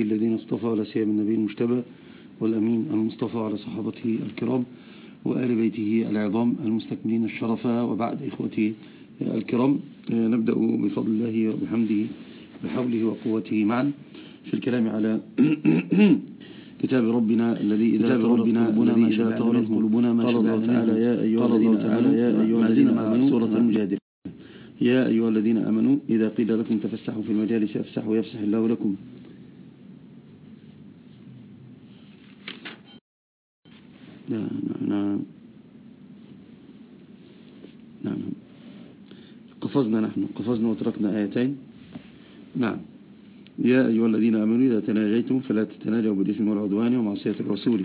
عباده الذين اصطفى ولا سيما النبي المجتبى والأمين المصطفى على صحابته الكرام وآل بيته العظام المستكملين الشرفة وبعد إخوتي الكرام. نبدأ بفضل الله وبحمده بحوله وقوته معا في الكلام على كتاب ربنا الذي إذا كتاب ربنا ما شاء تغرد قلوبنا ما شاء الله تعالى يا أيها الذين آمنوا يا أيها الذين آمنوا. سورة المجادلة. يا أيها الذين آمنوا إذا قيل لكم تفسحوا في المجالس افسحوا يفسح الله لكم. نعم نعم نعم قفزنا نحن قفزنا وتركنا آيتين. نعم. يا أيها الذين آمنوا إذا تناجيتم فلا تتناجوا بالإثم والعدوان ومعصية الرسول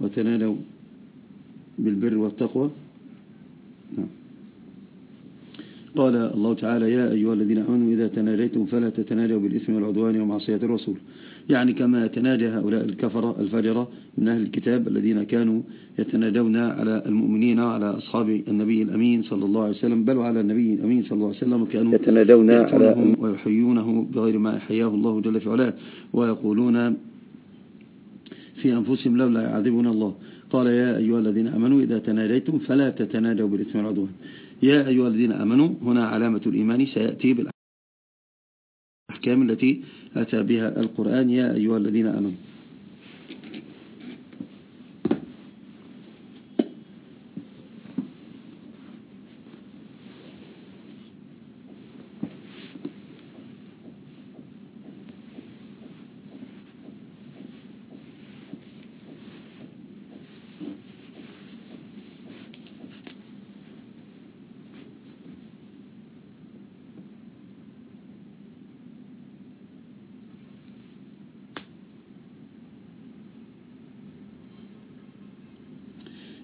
وتنالوا بالبر والتقوى. نعم. قال الله تعالى يا أيها الذين آمنوا إذا تناجيتم فلا تتناجوا بالإثم والعدوان ومعصية الرسول. يعني كما يتناجى هؤلاء الكفرة الفجرة من أهل الكتاب الذين كانوا يتناجون على المؤمنين وعلى أصحاب النبي الأمين صلى الله عليه وسلم بل وعلى النبي الأمين صلى الله عليه وسلم وكانوا يتناجون على ويحيونه بغير ما حياه الله جل في علاه ويقولون في أنفسهم لولا يعذبنا الله. قال يا أيها الذين أمنوا إذا تناجيتم فلا تتناجوا بالإثم والعدوان. يا أيها الذين أمنوا هنا علامة الإيمان سيأتي بالأحكام الأحكام التي أتى بها القرآن يا أيها الذين أمنوا.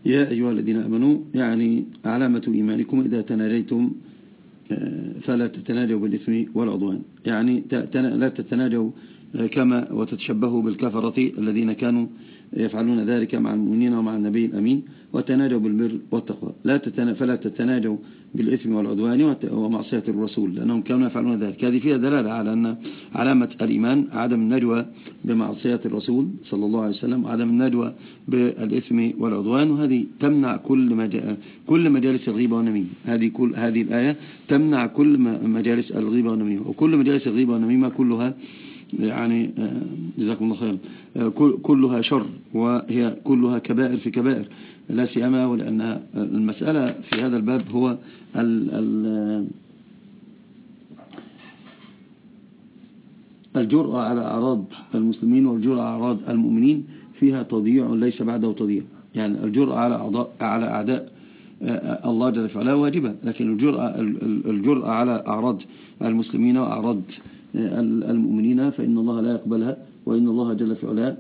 يا أيها الذين أمنوا يعني علامة إيمانكم إذا تناجيتم آه، فلا تتناجوا بالإثم والعضوان يعني لا تتناجوا آه، كما وتتشبهوا بالكفرة الذين كانوا يفعلون ذلك مع المؤمنين ومع النبي الأمين وتناجوا بالبر والتقوى. لا تتنا فلا تتناجوا بالإثم والعدوان ومعصية الرسول لأنهم كانوا يفعلون ذلك. هذه فيها دلالة على أن علامة الإيمان عدم النجوى بمعصية الرسول صلى الله عليه وسلم عدم النجوى بالإثم والعدوان وهذه تمنع كل كل مجالس الغيبة والنميمة. هذه كل هذه الآية تمنع كل مجالس الغيبة والنميمة وكل مجالس الغيبة والنميمة كلها يعني آه، جزاكم الله خيرا آه، كلها شر وهي كلها كبائر في كبائر. لا سيما ولأن المسألة في هذا الباب هو ال ال الجرأة على أعراض المسلمين والجرأة على أعراض المؤمنين فيها تضييع ليس بعده تضييع. يعني الجرأة على أعضاء على أعداء آه، الله جل وعلا واجبة لكن الجرأة الجرأة على أعراض المسلمين وأعراض المؤمنين فإن الله لا يقبلها وإن الله جل في علاه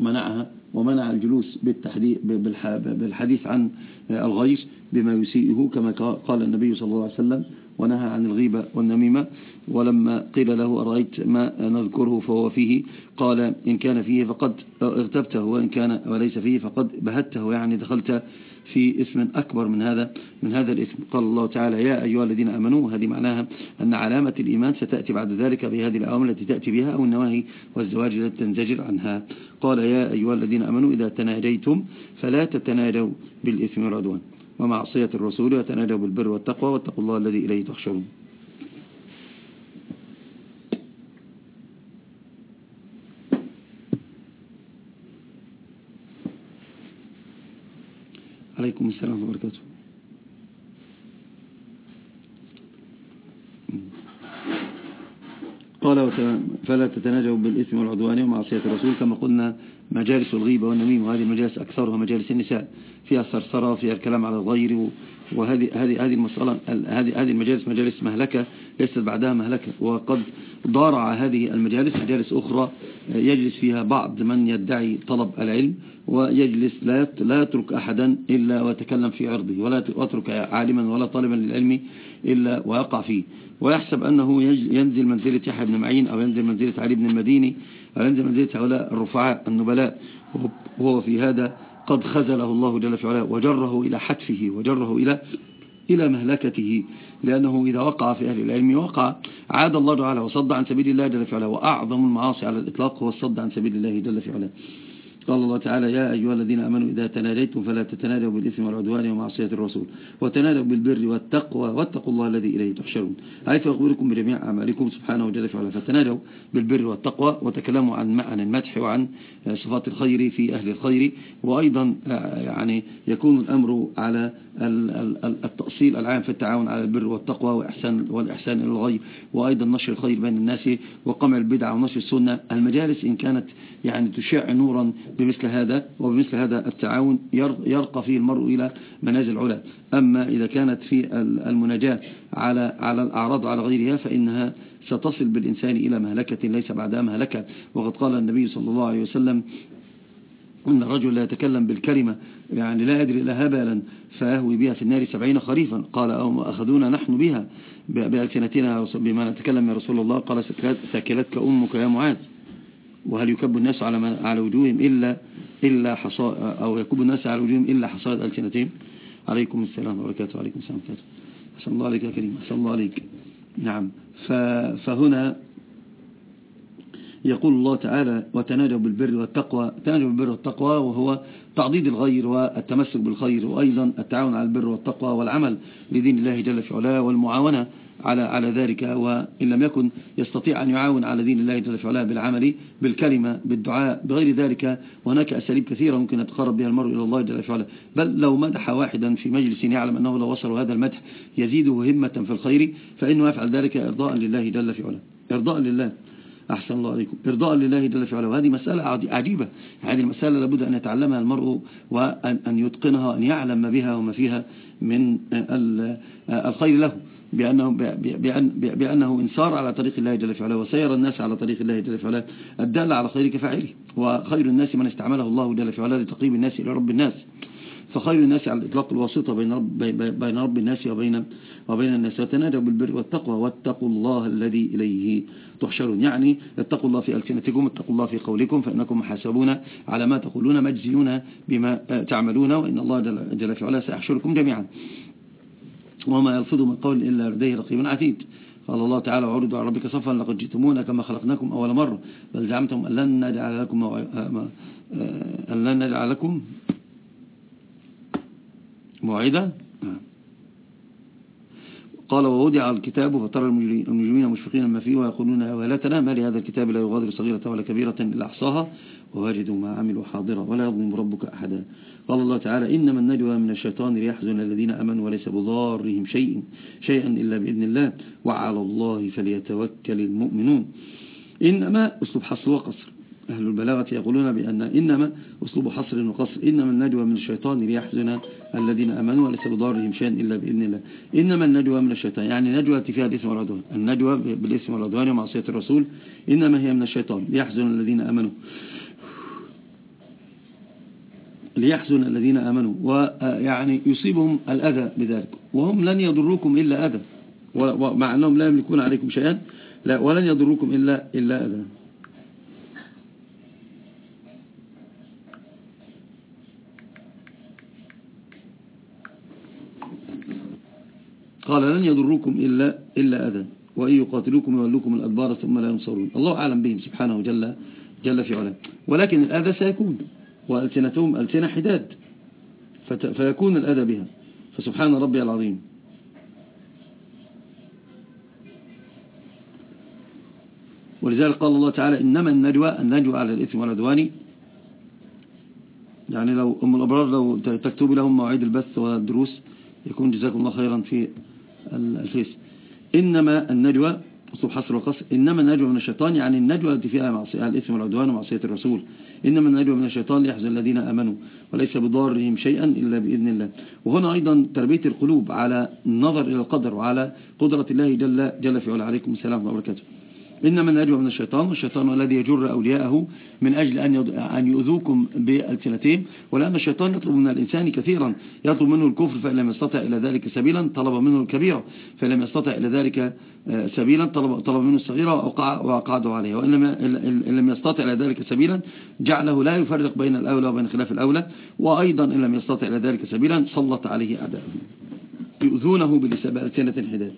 منعها. ومنع الجلوس بالحديث عن الغير بما يسيئه كما قال النبي صلى الله عليه وسلم ونهى عن الغيبة والنميمة ولما قيل له أرأيت ما نذكره فهو فيه؟ قال إن كان فيه فقد اغتبته وإن كان وليس فيه فقد بهته يعني دخلت في اسم أكبر من هذا من هذا الاسم. قال الله تعالى يا أيها الذين أمنوا هذه معناها أن علامة الإيمان ستأتي بعد ذلك بهذه الأوامر التي تأتي بها أو النواهي والزواج التي تنزجر عنها. قال يا أيها الذين أمنوا إذا تناجيتم فلا تتناجوا بالإثم والعدوان. ومعصية الرسول وتناجوا بالبر والتقوى واتقوا الله الذي إليه تخشون عليكم السلام وبركاته. قال فلا تتناجوا بالإثم والعدوان ومعصية الرسول كما قلنا مجالس الغيبة والنميم وهذه المجالس أكثرها مجالس النساء فيها الثرثرة فيها الكلام على الغير وهذه هذه هذه المسألة هذه هذه المجالس مجالس مهلكة ليست بعدها مهلكة. وقد ضارع هذه المجالس مجالس أخرى يجلس فيها بعض من يدعي طلب العلم ويجلس لا لا يترك أحدا إلا ويتكلم في عرضه ولا يترك عالما ولا طالبا للعلم إلا ويقع فيه. ويحسب أنه ينزل منزلة يحيى بن معين أو ينزل منزلة علي بن المديني ينزل منزلة هؤلاء الرفعاء النبلاء وهو في هذا قد خزله الله جل في علاه وجره إلى حتفه وجره إلى إلى مهلكته. لأنه إذا وقع في أهل العلم وقع عاد الله تعالى وصد عن سبيل الله جل في علاه وأعظم المعاصي على الإطلاق هو الصد عن سبيل الله جل في علاه. قال الله تعالى يا أيها الذين أمنوا إذا تناديتم فلا تتنادوا بالإثم والعدوان ومعصية الرسول وتنادوا بالبر والتقوى واتقوا الله الذي إليه تحشرون. حيث يخبركم بجميع أعمالكم سبحانه وجل فعلا فتنادوا بالبر والتقوى وتكلموا عن عن المدح وعن صفات الخير في أهل الخير وأيضا يعني يكون الأمر على التأصيل العام في التعاون على البر والتقوى وإحسان والإحسان إلى الغير وأيضا نشر الخير بين الناس وقمع البدع ونشر السنة. المجالس إن كانت يعني تشع نورا بمثل هذا وبمثل هذا التعاون يرقى فيه المرء إلى منازل علا. أما إذا كانت في المناجاة على على الأعراض على غيرها فإنها ستصل بالإنسان إلى مهلكة ليس بعدها مهلكة. وقد قال النبي صلى الله عليه وسلم إن الرجل لا يتكلم بالكلمة يعني لا يدري لها بالا فيهوي بها في النار سبعين خريفا. قال أو أخذونا نحن بها بألسنتنا بما نتكلم يا رسول الله؟ قال سكلتك أمك يا معاذ. وهل يكب الناس على على وجوههم إلا إلا حصا أو يكب الناس على وجوههم إلا حصائد ألسنتهم؟ عليكم السلام وبركاته. عليكم السلام وبركاته. أسأل الله عليك يا كريم. أسأل الله عليك. نعم. فهنا يقول الله تعالى وتناجوا بالبر والتقوى تناجوا بالبر والتقوى وهو تعضيد الغير والتمسك بالخير وأيضا التعاون على البر والتقوى والعمل لدين الله جل في علاه والمعاونة. على على ذلك وإن لم يكن يستطيع أن يعاون على دين الله جل وعلا بالعمل بالكلمة بالدعاء بغير ذلك وهناك أساليب كثيرة ممكن يتقرب بها المرء إلى الله جل وعلا. بل لو مدح واحدا في مجلس يعلم أنه لو وصل هذا المدح يزيده همة في الخير فإنه يفعل ذلك إرضاء لله جل وعلا. إرضاء لله. أحسن الله عليكم. إرضاء لله جل وعلا. وهذه مسألة عجيبة. هذه المسألة لابد أن يتعلمها المرء وأن يتقنها أن يعلم ما بها وما فيها من الخير له. بأنه, بأن بأنه إن صار على طريق الله جل وعلا وسير الناس على طريق الله جل وعلا الدال على خير كفاعله وخير الناس من استعمله الله جل وعلا لتقريب الناس إلى رب الناس. فخير الناس على الإطلاق الواسطة بين رب, بين رب الناس وبين, وبين الناس. وتنادوا بالبر والتقوى واتقوا الله الذي إليه تحشرون. يعني اتقوا الله في ألسنتكم اتقوا الله في قولكم فإنكم محاسبون على ما تقولون مجزيون بما تعملون وإن الله جل وعلا سيحشركم جميعا. وما يلفظ من قول إلا لديه رقيب عتيد قال الله تعالى وعرضوا على ربك صفا لقد جئتمونا كما خلقناكم أول مرة بل زعمتم أن لن نجعل لكم أن لن نجعل لكم موعدا قال ووضع الكتاب فترى المجرمين مشفقين ما فيه ويقولون يا ويلتنا ما لهذا الكتاب لا يغادر صغيرة ولا كبيرة إلا أحصاها ووجدوا ما عملوا حاضرا ولا يظلم ربك أحدا قال الله تعالى إنما النجوى من الشيطان ليحزن الذين أمنوا وليس بضارهم شيء شيئا إلا بإذن الله وعلى الله فليتوكل المؤمنون. إنما أسلوب حصر وقصر. أهل البلاغة يقولون بأن إنما أسلوب حصر وقصر. إنما النجوى من الشيطان ليحزن الذين أمنوا وليس بضارهم شيئا إلا بإذن الله. إنما النجوى من الشيطان يعني نجوى فيها الإثم والعدوان النجوى بالإثم والعدوان ومعصية الرسول. إنما هي من الشيطان ليحزن الذين أمنوا. ليحزن الذين آمنوا. ويعني يصيبهم الأذى بذلك. وهم لن يضروكم إلا أذى. ومع أنهم لا يملكون عليكم شيئا لا ولن يضروكم إلا, إلا أذى. قال لن يضروكم إلا, إلا أذى. وإن يقاتلوكم يولوكم الأدبار ثم لا ينصرون. الله أعلم بهم سبحانه جل, جل في علاه. ولكن الأذى سيكون. وألسنتهم ألسنة حداد. فيكون الأذى بها. فسبحان ربي العظيم. ولذلك قال الله تعالى إنما النجوى النجوى على الإثم والعدوان. يعني لو أم الأبرار لو تكتب لهم مواعيد البث والدروس يكون جزاكم الله خيرا في الفيس إنما النجوى أسلوب حصر وقصر إنما النجوى من الشيطان يعني النجوى التي فيها معصية الإثم والعدوان ومعصية الرسول. إنما النجوى من الشيطان ليحزن الذين أمنوا وليس بضارهم شيئا إلا بإذن الله. وهنا أيضا تربية القلوب على النظر إلى القدر وعلى قدرة الله جل, جل في علا عليكم السلام وبركاته. إنما النجوى من الشيطان والشيطان الذي يجر أولياءه من أجل أن يؤذوكم بألسنتهم ولأن الشيطان يطلب من الإنسان كثيرا يطلب منه الكفر فإن لم يستطع إلى ذلك سبيلا طلب منه الكبيرة فإن لم يستطع إلى ذلك آه، سبيلا طلب, طلب منه الصغيرة وقعده عليها وإن لم يستطع إلى ذلك سبيلا جعله لا يفرق بين الأولى وبين خلاف الأولى. وأيضا إن لم يستطع إلى ذلك سبيلا سلط عليه أعداءه. يؤذونه بألسنة حداد.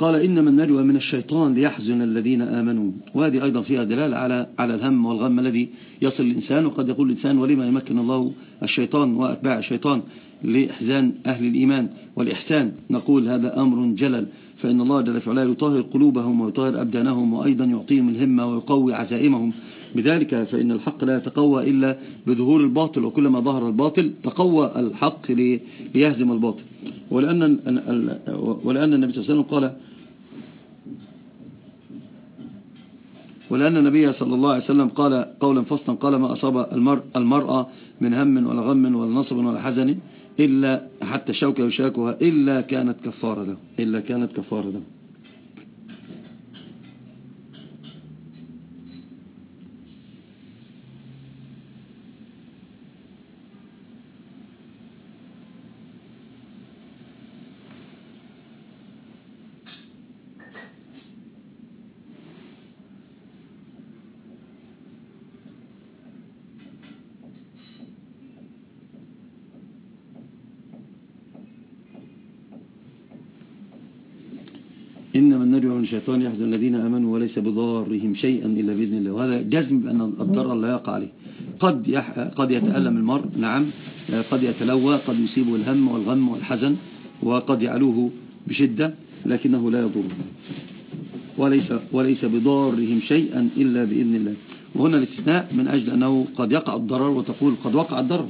قال إنما النجوى من الشيطان ليحزن الذين آمنوا. وهذه أيضا فيها دلالة على على الهم والغم الذي يصل الإنسان وقد يقول الإنسان ولما يمكن الله الشيطان وأتباع الشيطان لإحزان أهل الإيمان والإحسان? نقول هذا أمر جلل. فإن الله جل في علاه يطهر قلوبهم ويطهر أبدانهم وأيضا يعطيهم الهمة ويقوي عزائمهم. بذلك فإن الحق لا يتقوى إلا بظهور الباطل وكلما ظهر الباطل تقوى الحق ليهزم الباطل. ولأن, ولأن النبي صلى الله عليه وسلم قال ولأن النبي صلى الله عليه وسلم قال قولا فصلا قال ما أصاب المرء المرأة من هم ولا غم ولا نصب ولا حزن إلا حتى الشوكة يشاكها إلا كانت كفارة له إلا كانت كفارة له. من الشيطان يحزن الذين أمنوا وليس بضارهم شيئا إلا بإذن الله. وهذا جزم بأن الضرر لا يقع عليه. قد يح... قد يتألم المرء نعم. قد يتلوى قد يصيبه الهم والغم والحزن وقد يعلوه بشدة لكنه لا يضره. وليس, وليس بضارهم شيئا إلا بإذن الله. وهنا الاستثناء من أجل أنه قد يقع الضرر وتقول قد وقع الضرر.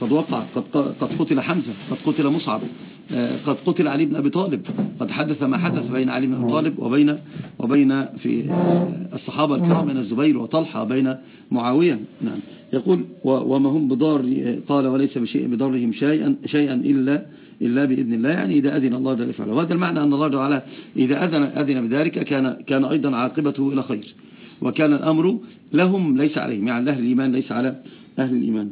قد وقع قد, قد قتل حمزة قد قتل مصعب. قد قتل علي بن أبي طالب. قد حدث ما حدث بين علي بن أبي طالب وبين وبين في الصحابة الكرام من الزبير وطلحة بين معاوية. نعم. يقول وما هم بضار قال وليس بشيء بضرهم شيئا شيئا إلا إلا بإذن الله. يعني إذا أذن الله جل وعلا. وهذا المعنى أن الله تعالى إذا أذن أذن بذلك كان كان أيضا عاقبته إلى خير. وكان الأمر لهم ليس عليهم. يعني أهل الإيمان ليس على أهل الإيمان.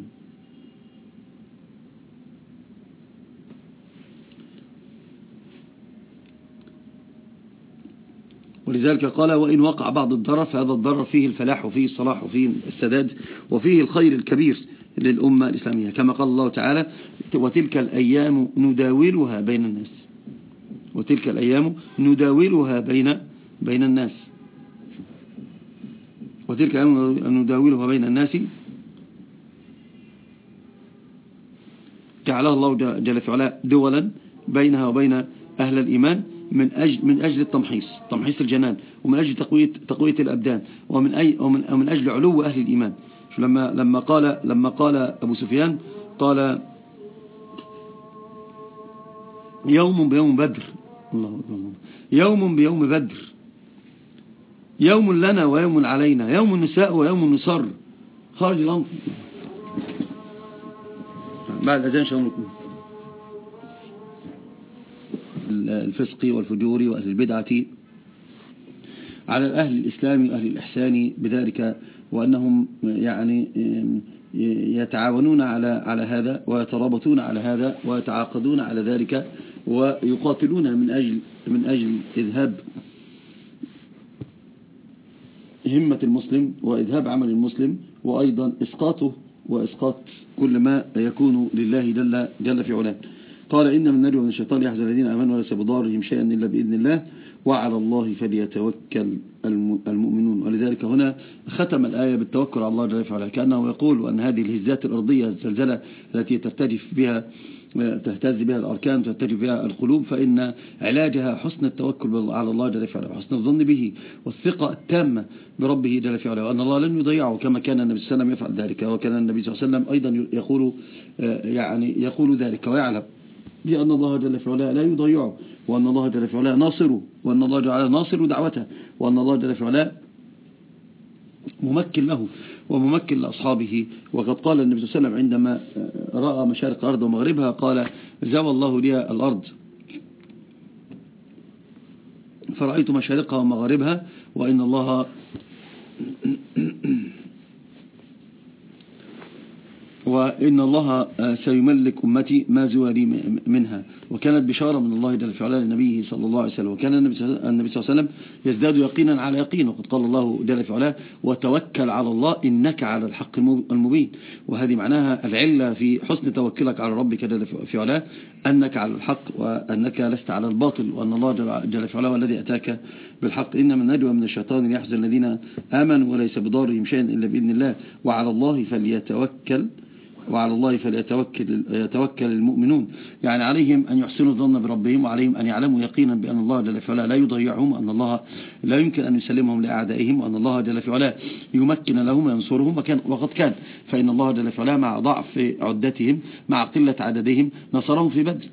ولذلك قال وإن وقع بعض الضرر فهذا الضرر فيه الفلاح وفيه الصلاح وفيه السداد وفيه الخير الكبير للأمة الإسلامية. كما قال الله تعالى وتلك الأيام نداولها بين الناس. وتلك الأيام نداولها بين بين الناس. وتلك الأيام نداولها بين الناس. جعلها الله جل في علاء دولا بينها وبين أهل الإيمان. من أجل, من أجل التمحيص تمحيص الجنان ومن أجل تقوية, تقوية الأبدان ومن, أي ومن, ومن أجل علو أهل الإيمان. لما, لما, قال لما قال أبو سفيان قال يوم بيوم بدر. الله يوم بيوم بدر. يوم لنا ويوم علينا. يوم النساء ويوم النصر. خارج الأمر. بعد أذان شاء الفسق والفجور وأهل البدعة على أهل الإسلام وأهل الإحسان بذلك وأنهم يعني يتعاونون على على هذا ويترابطون على هذا ويتعاقدون على ذلك ويقاتلون من أجل من أجل إذهاب همة المسلم وإذهاب عمل المسلم وأيضا إسقاطه وإسقاط كل ما يكون لله جل, جل في علاه. قال إن من نجوى من الشيطان يحزن الذين أمنوا وليس بضارهم شيئا إلا بإذن الله وعلى الله فليتوكل المؤمنون. ولذلك هنا ختم الآية بالتوكل على الله جل وعلا كأنه يقول أن هذه الهزات الأرضية الزلزلة التي ترتجف بها تهتز بها الأركان تهتز بها القلوب فإن علاجها حسن التوكل على الله جل وعلا وحسن الظن به والثقة التامة بربه جل وعلا وأن الله لن يضيعه كما كان النبي صلى الله عليه وسلم يفعل ذلك وكان النبي صلى الله عليه وسلم أيضا يقول يعني يقول ذلك ويعلم. بأن الله جل في علاه لا يضيعه وأن الله جل في علاه ناصره وأن الله جل ناصر دعوته وأن الله جل في علاه ممكن له وممكن لأصحابه. وقد قال النبي صلى الله عليه وسلم عندما رأى مشارق الأرض ومغربها قال زوى الله لي الأرض. فرأيت مشارقها ومغاربها وإن الله وإن الله سيملك أمتي ما زوى منها. وكانت بشارة من الله جل في علاه لنبيه صلى الله عليه وسلم. وكان النبي صلى الله عليه وسلم يزداد يقينا على يقين وقد قال الله جل في علاه وتوكل على الله إنك على الحق المبين. وهذه معناها العلة في حسن توكلك على ربك جل في علاه أنك على الحق وأنك لست على الباطل وأن الله جل في علاه الذي أتاك بالحق. إن من نجوى من الشيطان ليحزن الذين آمنوا وليس بضارهم شيئا إلا بإذن الله. وعلى الله فليتوكل وعلى الله فليتوكل يتوكل المؤمنون. يعني عليهم أن يحسنوا الظن بربهم وعليهم أن يعلموا يقينا بأن الله جل في لا يضيعهم وأن الله لا يمكن أن يسلمهم لأعدائهم وأن الله جل في يمكن لهم وينصرهم. وقد كان فإن الله جل في مع ضعف عدتهم مع قلة عددهم نصرهم في بدر.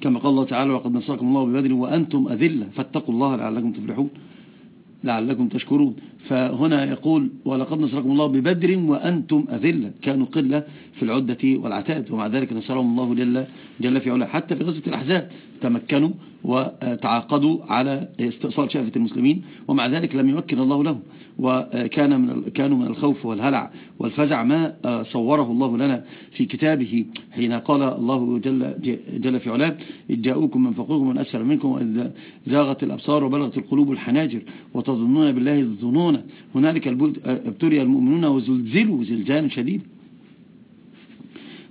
كما قال الله تعالى وقد نصركم الله ببدر وأنتم أذلة فاتقوا الله لعلكم تفلحون. لعلكم تشكرون. فهنا يقول ولقد نصركم الله ببدر وأنتم أذلة. كانوا قلة في العدة والعتاد ومع ذلك نصرهم الله جل, جل في علا حتى في غزوة الأحزاب تمكنوا وتعاقدوا على استئصال شافة المسلمين ومع ذلك لم يمكن الله لهم. وكان من كانوا من الخوف والهلع والفزع ما صوره الله لنا في كتابه حين قال الله جل, جل في علاه إذ جاءوكم من فوقكم من أسفل منكم وإذ زاغت الأبصار وبلغت القلوب الحناجر وتظنون بالله الظنون. هنالك ابتلي المؤمنون وزلزلوا زلزال شديد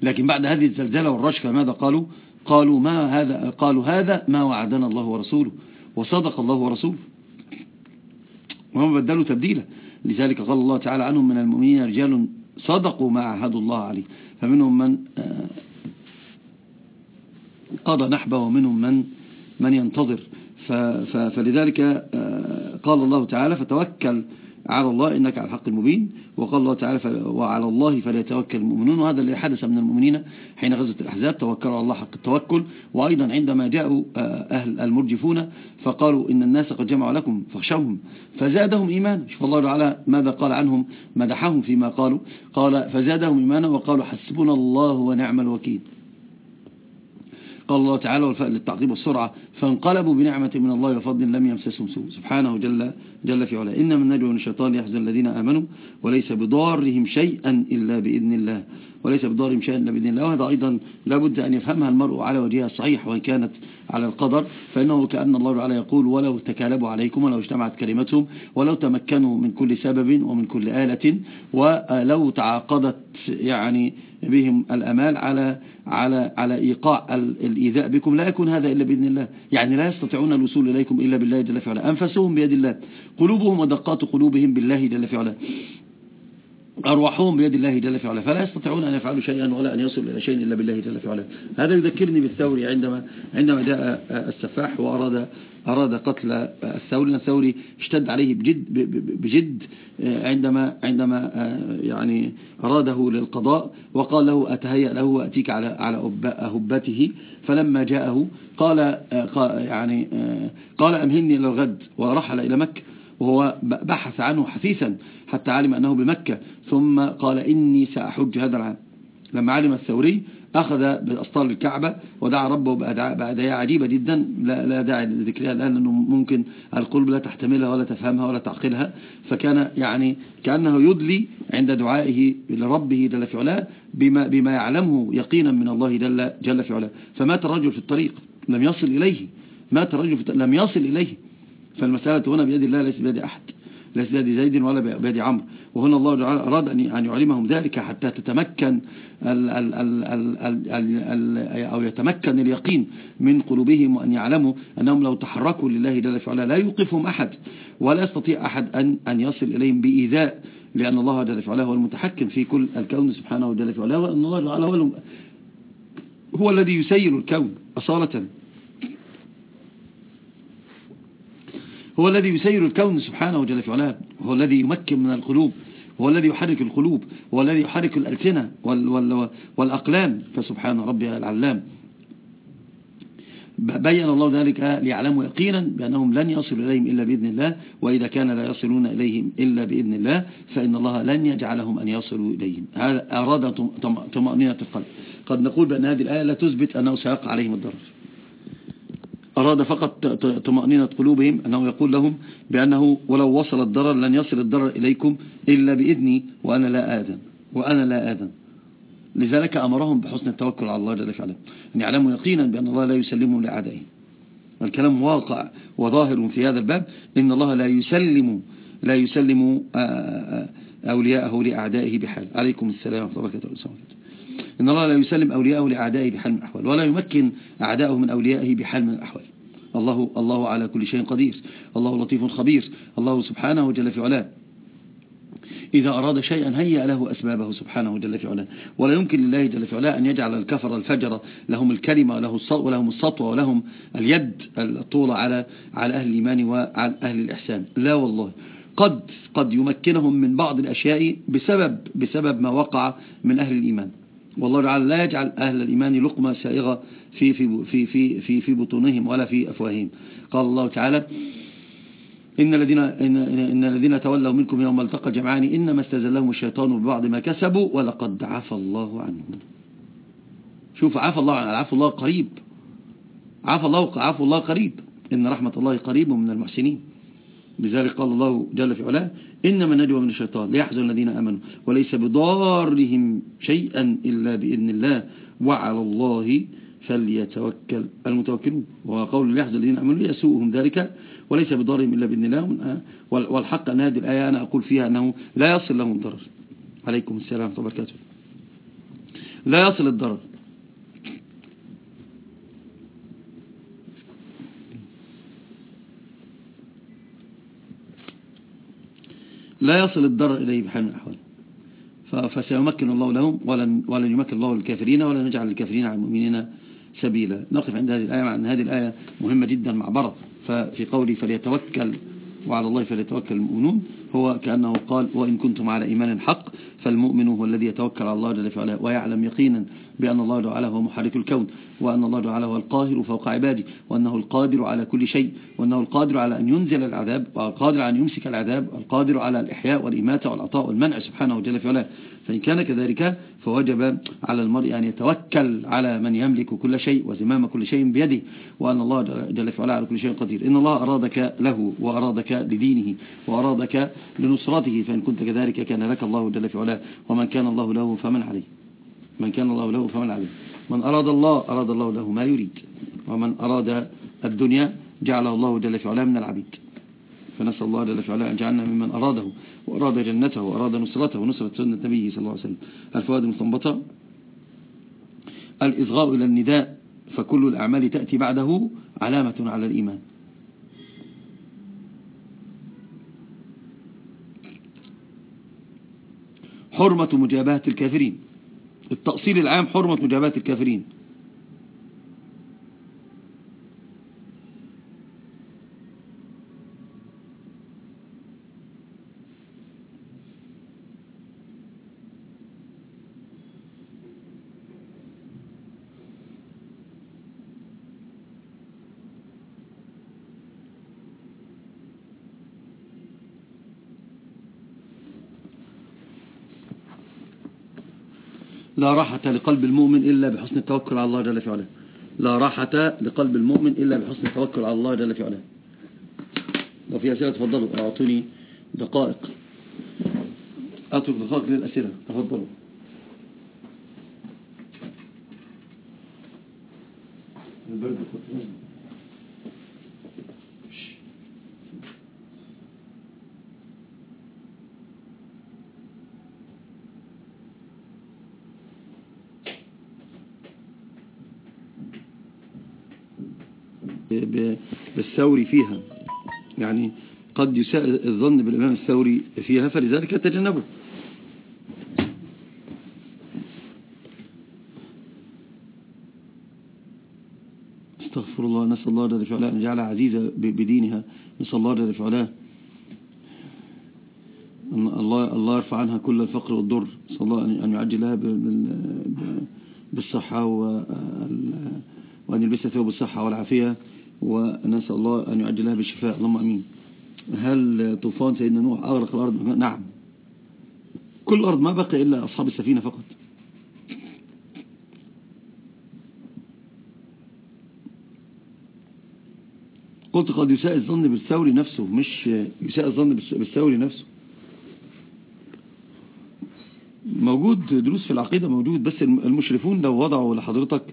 لكن بعد هذه الزلزلة والرشفة ماذا قالوا؟ قالوا ما هذا قالوا هذا ما وعدنا الله ورسوله وصدق الله ورسوله. وهم بدلوا تبديلا. لذلك قال الله تعالى عنهم من المؤمنين رجال صدقوا ما عهدوا الله عليه. فمنهم من آه، قضى نحبه ومنهم من من ينتظر. فلذلك آه، قال الله تعالى فتوكل على الله إنك على الحق المبين. وقال الله تعالى وعلى الله فليتوكل المؤمنون. وهذا اللي حدث من المؤمنين حين غزت الأحزاب. توكلوا على الله حق التوكل. وأيضا عندما جاءوا آه، أهل المرجفون فقالوا إن الناس قد جمعوا لكم فاخشوهم فزادهم إيمانا. شوف الله تعالى ماذا قال عنهم مدحهم فيما قالوا. قال فزادهم إيمانا وقالوا حسبنا الله ونعم الوكيل. قال الله تعالى والفاء للتعقيب والسرعة فانقلبوا بنعمة من الله وفضل لم يمسسهم سوء. سبحانه جل, جل في علا إن من نجوى من الشيطان يحزن الذين آمنوا وليس بضارهم شيئا إلا بإذن الله. وليس بضارهم شيئا إلا بإذن الله. وهذا أيضا لابد أن يفهمها المرء على وجهها الصحيح وإن كانت على القدر فإنه كأن الله تعالى يقول ولو تكالبوا عليكم ولو اجتمعت كلمتهم ولو تمكنوا من كل سبب ومن كل آلة ولو تعاقدت يعني بهم الأمال على على على إيقاع الإيذاء بكم. لا يكون هذا إلا بإذن الله. يعني لا يستطيعون الوصول إليكم إلا بالله جل في أنفسهم بيد الله. قلوبهم ودقات قلوبهم بالله جل في أرواحهم بيد الله جل في فلا يستطيعون أن يفعلوا شيئا ولا أن يصلوا إلى شيء إلا بالله جل في هذا يذكرني بالثوري عندما عندما جاء السفاح وأراد أراد قتل الثوري الثوري اشتد عليه بجد, بجد عندما عندما يعني أراده للقضاء وقال له أتهيأ له وأتيك على على أهبته فلما جاءه قال يعني قال أمهلني إلى الغد ورحل إلى مكة. وهو بحث عنه حثيثا حتى علم أنه بمكة. ثم قال إني سأحج هذا العام. لما علم الثوري أخذ بأسطال الكعبة ودعا ربه بأدعية عجيبة جدا. لا, لا داعي لذكرها الآن لأنه ممكن القلب لا تحتملها ولا تفهمها ولا تعقلها. فكان يعني كأنه يدلي عند دعائه لربه جل في علاه بما, بما يعلمه يقينا من الله جل, جل في علاه. فمات الرجل في الطريق لم يصل إليه. مات الرجل لم يصل إليه. فالمسألة هنا بيد الله ليس بيد أحد. ليس بيد زيد ولا بيد عمرو. وهنا الله أراد أن يعلمهم ذلك حتى تتمكن ال ال ال ال ال أو يتمكن اليقين من قلوبهم وأن يعلموا أنهم لو تحركوا لله جل وعلا لا يوقفهم أحد ولا يستطيع أحد أن أن يصل إليهم بإيذاء لأن الله جل وعلا هو المتحكم في كل الكون سبحانه جل وعلا وأن الله جل وعلا هو الذي يسير الكون أصالة. هو الذي يسير الكون سبحانه جل في علاه. هو الذي يمكن من القلوب. هو الذي يحرك القلوب. هو الذي يحرك الألسنة وال وال والأقلام. فسبحان ربي العلام. بين الله ذلك ليعلموا يقينا بأنهم لن يصلوا إليهم إلا بإذن الله. وإذا كان لا يصلون إليهم إلا بإذن الله فإن الله لن يجعلهم أن يصلوا إليهم. هذا أراد طمأنينة القلب. قد نقول بأن هذه الآية لا تثبت أنه سيقع عليهم الضرر. أراد فقط طمأنينة قلوبهم أنه يقول لهم بأنه ولو وصل الضرر لن يصل الضرر إليكم إلا بإذني وأنا لا آذن وأنا لا آذن. لذلك أمرهم بحسن التوكل على الله جل وعلا. أن يعلموا يقينا بأن الله لا يسلمهم لأعدائهم الكلام واقع وظاهر في هذا الباب إن الله لا يسلم لا يسلم آه، آه، أولياءه لأعدائه بحال. عليكم السلام ورحمة الله وبركاته. إن الله لا يسلم أولياءه لأعدائه بحال من الأحوال ولا يمكن أعدائه من أوليائه بحال من الأحوال. الله الله على كل شيء قدير. الله لطيف خبير. الله سبحانه جل في علاه. إذا أراد شيئا هيأ له أسبابه سبحانه جل في علاه. ولا يمكن لله جل في علاه أن يجعل الكفر الفجر لهم الكلمة وله ولهم السطوة ولهم اليد الطولة على على أهل الإيمان وعلى أهل الإحسان. لا والله. قد قد يمكنهم من بعض الأشياء بسبب بسبب ما وقع من أهل الإيمان. والله تعالى لا يجعل أهل الإيمان لقمة سائغة في في في في في, في بطونهم ولا في أفواههم. قال الله تعالى إن الذين إن, إن الذين تولوا منكم يوم التقى جمعان إنما استزلهم الشيطان ببعض ما كسبوا ولقد عفى الله عنهم. شوف عفى الله عن عفى الله قريب. عفى الله عفى الله قريب. إن رحمة الله قريب من المحسنين. لذلك قال الله جل في علاه إنما نجوى من الشيطان ليحزن الذين أمنوا وليس بضارهم شيئا إلا بإذن الله وعلى الله فليتوكل المتوكلون. وقول ليحزن الذين أمنوا ليسوءهم ذلك وليس بضارهم إلا بإذن الله. والحق أن هذه الآية أنا أقول فيها أنه لا يصل لهم الضرر. عليكم السلام وبركاته. لا يصل الضرر. لا يصل الضرر إليه بحال من الأحوال. فسيمكن الله لهم ولن, ولن يمكن الله للكافرين ولا نجعل الكافرين على المؤمنين سبيلا. نقف عند هذه الآية مع أن هذه الآية مهمة جدا مع برد ففي قولي فليتوكل وعلى الله فليتوكل المؤمنون. هو كأنه قال وإن كنتم على إيمان حق فالمؤمن هو الذي يتوكل على الله جل وعلا ويعلم يقينا بأن الله تعالى هو محرك الكون وأن الله تعالى هو القاهر فوق عباده وأنه القادر على كل شيء وأنه القادر على أن ينزل العذاب والقادر على أن يمسك العذاب القادر على الإحياء والإماتة والعطاء والمنع سبحانه جل وعلا فإن كان كذلك فوجب على المرء أن يتوكل على من يملك كل شيء وزمام كل شيء بيده وأن الله جل وعلا على كل شيء قدير. إن الله أرادك له وأرادك لدينه وأرادك لنصرته فإن كنت كذلك كان لك الله جل وعلا ومن كان الله له فمن عليه. من كان الله له فمن عليه. من أراد الله أراد الله له ما يريد. ومن أراد الدنيا جعله الله جل وعلا من العبيد. فنسأل الله جل وعلا أن جعلنا ممن أراده. وأراد جنته وأراد نصرته ونصرة سنة نبيه صلى الله عليه وسلم. الفوائد المستنبطة الإصغاء إلى النداء فكل الأعمال تأتي بعده علامة على الإيمان. حرمة مجابهة الكافرين. التأصيل العام حرمة مجابهة الكافرين. لا راحة لقلب المؤمن إلا بحسن التوكل على الله جل في علاه. لا راحة لقلب المؤمن إلا بحسن التوكل على الله جل في علاه. لو في أسئلة تفضلوا أعطوني دقائق. أترك دقائق للأسئلة. تفضلوا. بالثوري فيها. يعني قد يساء الظن بالإمام الثوري فيها فلذلك تجنبه استغفر الله نسأل الله جل وعلا أن يجعلها عزيزة بدينها. نسأل الله جل وعلا الله الله يرفع عنها كل الفقر والضر. نسأل الله أن يعجل لها بالصحة وأن يلبسها ثوب الصحة والعافية. ونسأل الله أن يعجلها بالشفاء. اللهم أمين. هل طوفان سيدنا نوح أغرق الأرض؟ نعم. كل الأرض ما بقي إلا أصحاب السفينة فقط. قلت قد يساء الظن بالثوري نفسه مش يساء الظن بالثوري نفسه. موجود دروس في العقيدة موجود بس المشرفون لو وضعوا لحضرتك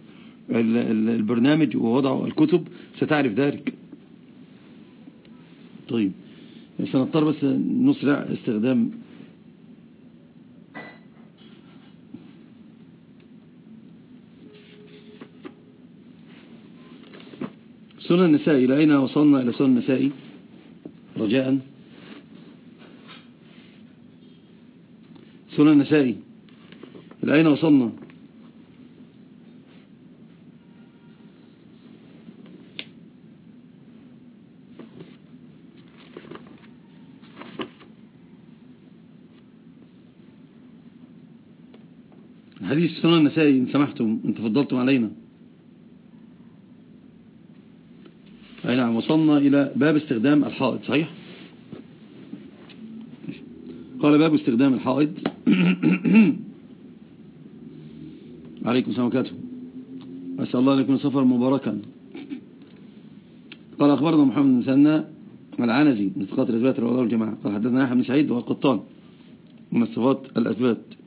البرنامج ووضعوا الكتب ستعرف ذلك. طيب سنضطر بس نسرع استخدام. سنن النسائي إلى أين وصلنا إلى سنن النسائي رجاء. سنن النسائي إلى أين وصلنا؟ حديث سنن النسائي إن سمحتم إن تفضلتم علينا؟ أي نعم وصلنا إلى باب استخدام الحائط صحيح؟ قال باب استخدام الحائط عليكم السلام وكاته أسأل الله لكم سفر مباركا. قال أخبرنا محمد بن سنة العنزي من ثقات الأثبات الرواية والجماعة. قال حدثنا يحيى بن سعيد والقطان من الصفات الأثبات.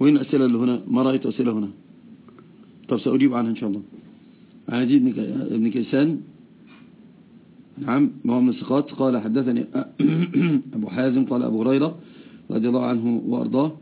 وين الأسئلة اللي هنا؟ ما رأيت أسئلة هنا. طب سأجيب عنها إن شاء الله. عن يزيد بن كيسان. نعم. هو من الثقات قال حدثني أبو حازم قال أبو هريرة رضي الله عنه وأرضاه.